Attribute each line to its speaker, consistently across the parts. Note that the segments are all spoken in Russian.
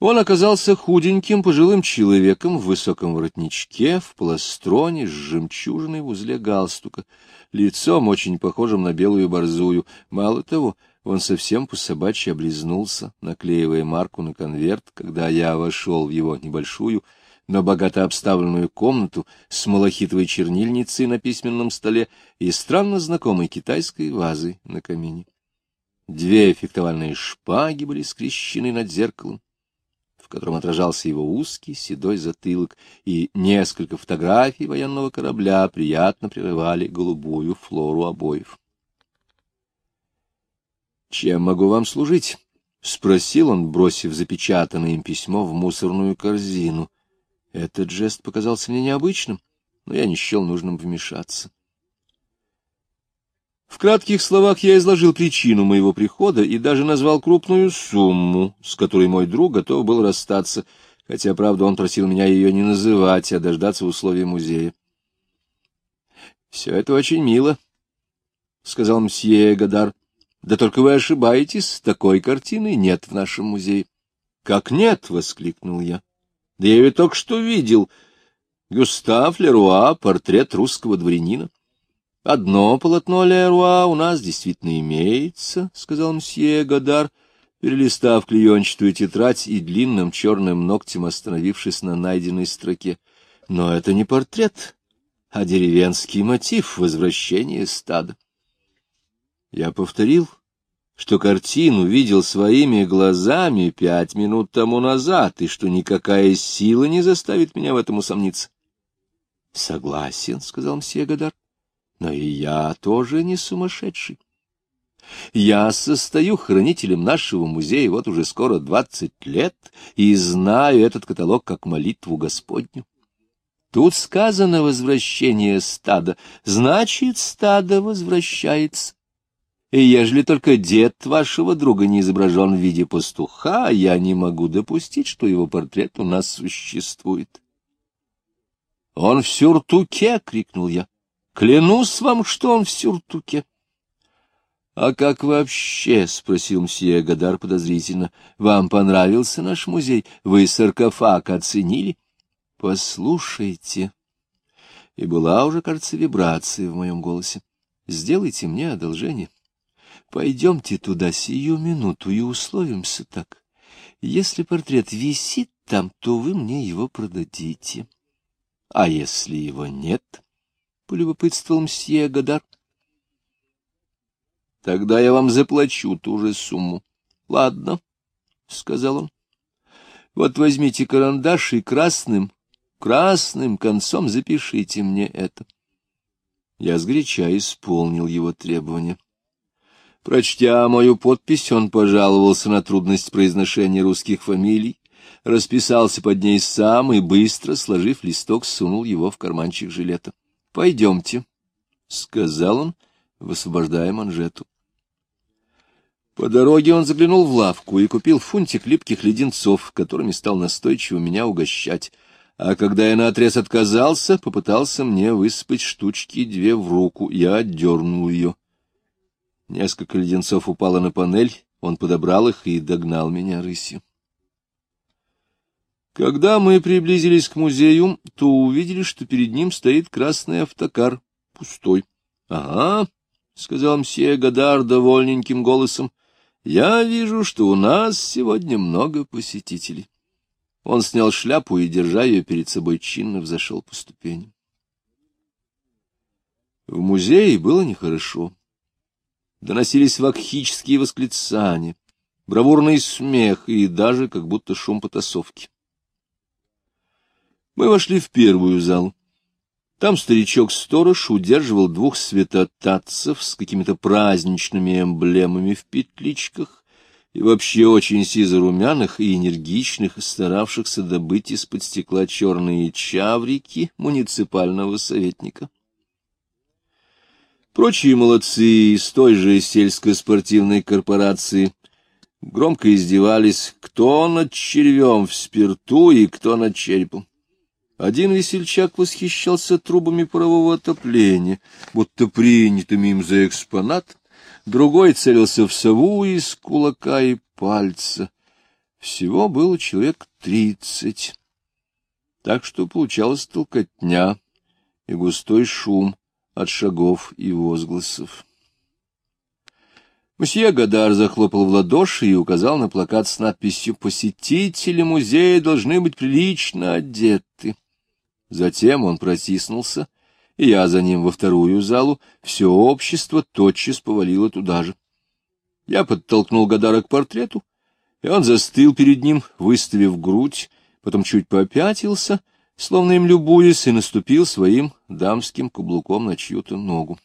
Speaker 1: Он оказался худеньким пожилым человеком в высоком воротничке, в пластроне с жемчужиной в узле галстука, лицом очень похожим на белую борзую. Мало того, он совсем по-собачьи облизнулся, наклеивая марку на конверт, когда я вошел в его небольшую, но богато обставленную комнату с малахитовой чернильницей на письменном столе и странно знакомой китайской вазой на камине. Две фехтовальные шпаги были скрещены над зеркалом котором отражался его узкий седой затылок, и несколько фотографий военного корабля приятно прерывали голубую флору обоев. «Чем могу вам служить?» — спросил он, бросив запечатанное им письмо в мусорную корзину. Этот жест показался мне необычным, но я не счел нужным вмешаться. В кратких словах я изложил причину моего прихода и даже назвал крупную сумму, с которой мой друг готов был расстаться, хотя, правда, он просил меня ее не называть, а дождаться условий музея. — Все это очень мило, — сказал мсье Гадар. — Да только вы ошибаетесь, такой картины нет в нашем музее. — Как нет? — воскликнул я. — Да я ее только что видел. Гюстав Леруа, портрет русского дворянина. —— Одно полотно Леруа у нас действительно имеется, — сказал мсье Годар, перелистав клеенчатую тетрадь и длинным черным ногтем остановившись на найденной строке. Но это не портрет, а деревенский мотив возвращения стада. Я повторил, что картину видел своими глазами пять минут тому назад, и что никакая сила не заставит меня в этом усомниться. — Согласен, — сказал мсье Годар. Но и я тоже не сумасшедший. Я состою хранителем нашего музея вот уже скоро двадцать лет и знаю этот каталог как молитву Господню. Тут сказано возвращение стада, значит, стадо возвращается. И ежели только дед вашего друга не изображен в виде пастуха, я не могу допустить, что его портрет у нас существует. — Он в сюртуке! — крикнул я. Клянусь вам, что он в сюртуке. — А как вообще, — спросил мсье Гадар подозрительно, — вам понравился наш музей? Вы саркофаг оценили? — Послушайте. И была уже, кажется, вибрация в моем голосе. Сделайте мне одолжение. Пойдемте туда сию минуту и условимся так. Если портрет висит там, то вы мне его продадите. А если его нет полюбопытствовал мсье Гадар. — Тогда я вам заплачу ту же сумму. — Ладно, — сказал он. — Вот возьмите карандаш и красным, красным концом запишите мне это. Я сгоряча исполнил его требования. Прочтя мою подпись, он пожаловался на трудность произношения русских фамилий, расписался под ней сам и, быстро сложив листок, сунул его в карманчик жилета. — Пойдемте, — сказал он, высвобождая манжету. По дороге он заглянул в лавку и купил фунтик липких леденцов, которыми стал настойчиво меня угощать. А когда я наотрез отказался, попытался мне высыпать штучки две в руку. Я отдернул ее. Несколько леденцов упало на панель, он подобрал их и догнал меня рысью. Когда мы приблизились к музею, то увидели, что перед ним стоит красный автокар, пустой. — Ага, — сказал мсье Гадар довольненьким голосом, — я вижу, что у нас сегодня много посетителей. Он снял шляпу и, держа ее перед собой, чинно взошел по ступеням. В музее было нехорошо. Доносились вакхические восклицания, бравурный смех и даже как будто шум потасовки. Мы вошли в первую зал. Там старичок-сторож удерживал двух светотатцев с какими-то праздничными эмблемами в петличках и вообще очень сизорумяных и энергичных, старавшихся добыть из-под стекла черные чаврики муниципального советника. Прочие молодцы из той же сельско-спортивной корпорации громко издевались, кто над червем в спирту и кто над черепом. Один весельчак восхищался трубами парового отопления, будто принятыми им за экспонат, другой целился в сову из кулака и пальца. Всего было человек тридцать, так что получалась толкотня и густой шум от шагов и возгласов. Мсье Гадар захлопал в ладоши и указал на плакат с надписью «Посетители музея должны быть прилично одеты». Затем он протиснулся, и я за ним во вторую залу, все общество тотчас повалило туда же. Я подтолкнул Гадара к портрету, и он застыл перед ним, выставив грудь, потом чуть попятился, словно им любуясь, и наступил своим дамским каблуком на чью-то ногу.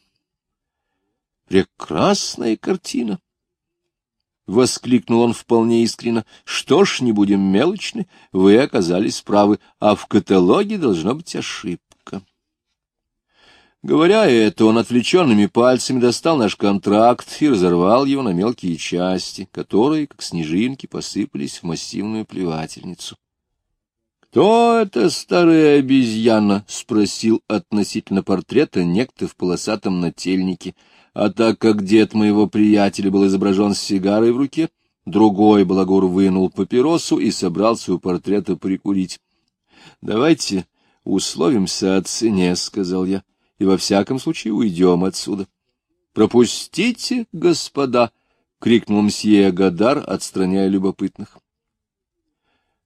Speaker 1: Прекрасная картина! — воскликнул он вполне искренно. — Что ж, не будем мелочны, вы оказались правы, а в каталоге должна быть ошибка. Говоря это, он отвлеченными пальцами достал наш контракт и разорвал его на мелкие части, которые, как снежинки, посыпались в массивную плевательницу. «Кто это старая обезьяна?» — спросил относительно портрета некто в полосатом нательнике. А так как дед моего приятеля был изображен с сигарой в руке, другой балагур вынул папиросу и собрался у портрета прикурить. — Давайте условимся о цене, — сказал я, — и во всяком случае уйдем отсюда. — Пропустите, господа! — крикнул мсье Гадар, отстраняя любопытных.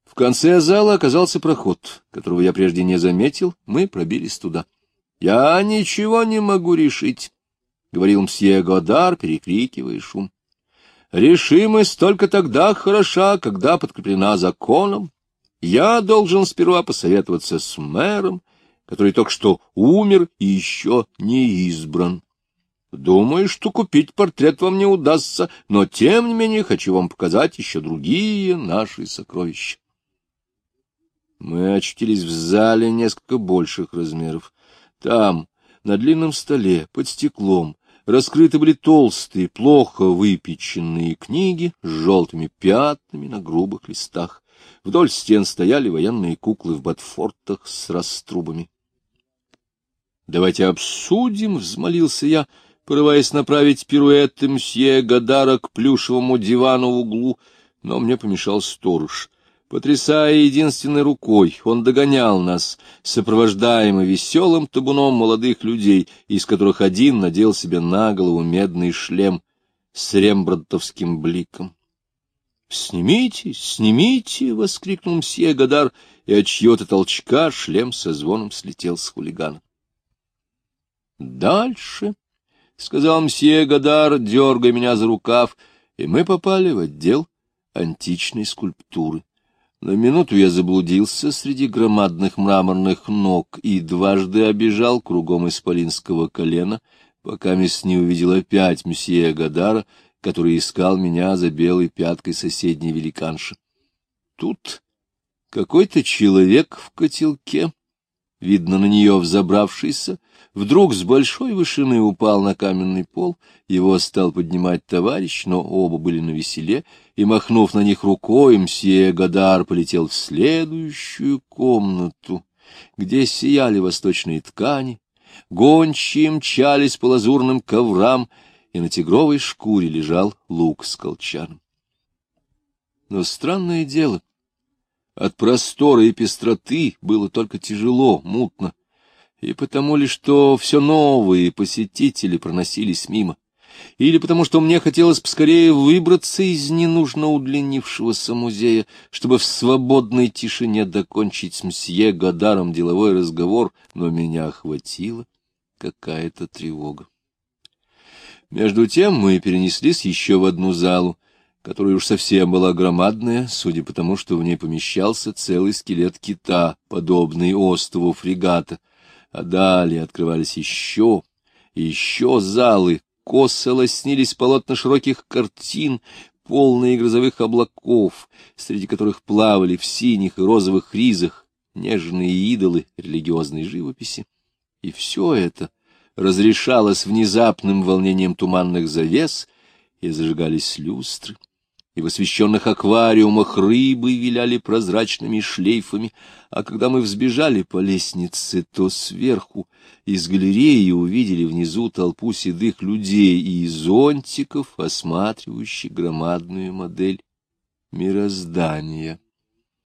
Speaker 1: В конце зала оказался проход, которого я прежде не заметил, мы пробились туда. — Я ничего не могу решить, — говорил мсье Годар, перекрикивая шум. — Решимость только тогда хороша, когда подкреплена законом. Я должен сперва посоветоваться с мэром, который только что умер и еще не избран. Думаю, что купить портрет вам не удастся, но, тем не менее, хочу вам показать еще другие наши сокровища. Мы очутились в зале несколько больших размеров. Там, на длинном столе, под стеклом, раскрыты были толстые, плохо выпеченные книги с желтыми пятнами на грубых листах. Вдоль стен стояли военные куклы в ботфортах с раструбами. — Давайте обсудим, — взмолился я, порываясь направить пируэты мсье Гадара к плюшевому дивану в углу, но мне помешал сторож — Потрясая единственной рукой, он догонял нас, сопровождаемый веселым табуном молодых людей, из которых один надел себе на голову медный шлем с рембрандтовским бликом. — Снимите, снимите! — воскликнул мсье Гадар, и от чьего-то толчка шлем со звоном слетел с хулигана. — Дальше, — сказал мсье Гадар, дергая меня за рукав, и мы попали в отдел античной скульптуры. На минуту я заблудился среди громадных мраморных ног и дважды обежал кругом исполинского колена, пока мисс не увидел опять месье Гадара, который искал меня за белой пяткой соседней великанши. Тут какой-то человек в котелке, видно на нее взобравшийся, вдруг с большой вышины упал на каменный пол, его стал поднимать товарищ, но оба были на веселе, и, махнув на них рукой, мсье Гадар полетел в следующую комнату, где сияли восточные ткани, гончие мчались по лазурным коврам, и на тигровой шкуре лежал лук с колчаном. Но странное дело, от простора и пестроты было только тяжело, мутно, и потому ли, что все новые посетители проносились мимо, или потому что мне хотелось поскорее выбраться из ненужно удлинившегося музея, чтобы в свободной тишине докончить с мсье Гадаром деловой разговор, но меня охватила какая-то тревога. Между тем мы перенеслись еще в одну залу, которая уж совсем была громадная, судя по тому, что в ней помещался целый скелет кита, подобный острову фрегата, а далее открывались еще и еще залы, косо лоснились полотна широких картин, полные грозовых облаков, среди которых плавали в синих и розовых ризах нежные идолы религиозной живописи. И все это разрешалось внезапным волнением туманных завес, и зажигались люстры и в освещенных аквариумах рыбы виляли прозрачными шлейфами, а когда мы взбежали по лестнице, то сверху из галереи увидели внизу толпу седых людей и зонтиков, осматривающих громадную модель мироздания.